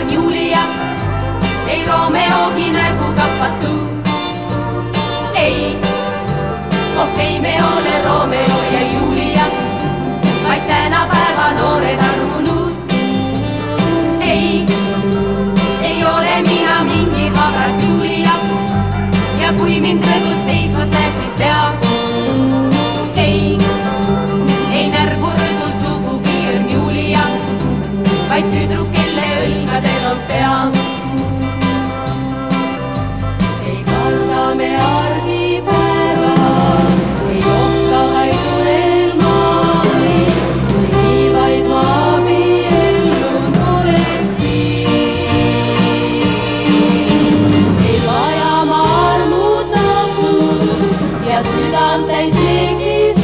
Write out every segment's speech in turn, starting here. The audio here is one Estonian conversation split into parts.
sõber Julia, ei Romeogi nägu kapatu. ei, oh ei, me ole Romeo ja Julia, vaid tänapäeva noored armunud. ei, ei ole mina mingi habras Julia ja kui mind rõdul Canta e se quiser.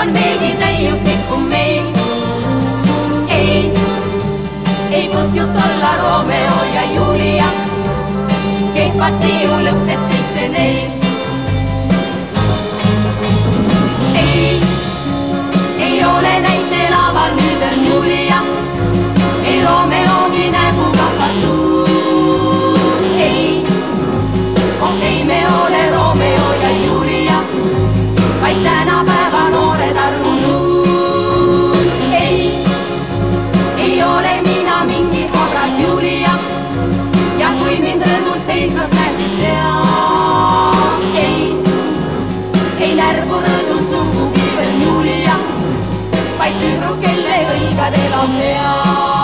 On veidi täiuslikum meil. ei, ei põhjust olla Romeo ja Julia, kehvasti ju lõppes kõik see neil. Tänapäeva noored armulugu, ei, ei ole mina mingi habras Julia. Ja kui mind rõdul seismas näed, siis tea, ei ei närvu rõdul sugugi veel Julia, vaid tüdruk, kelle õlgadel on pea.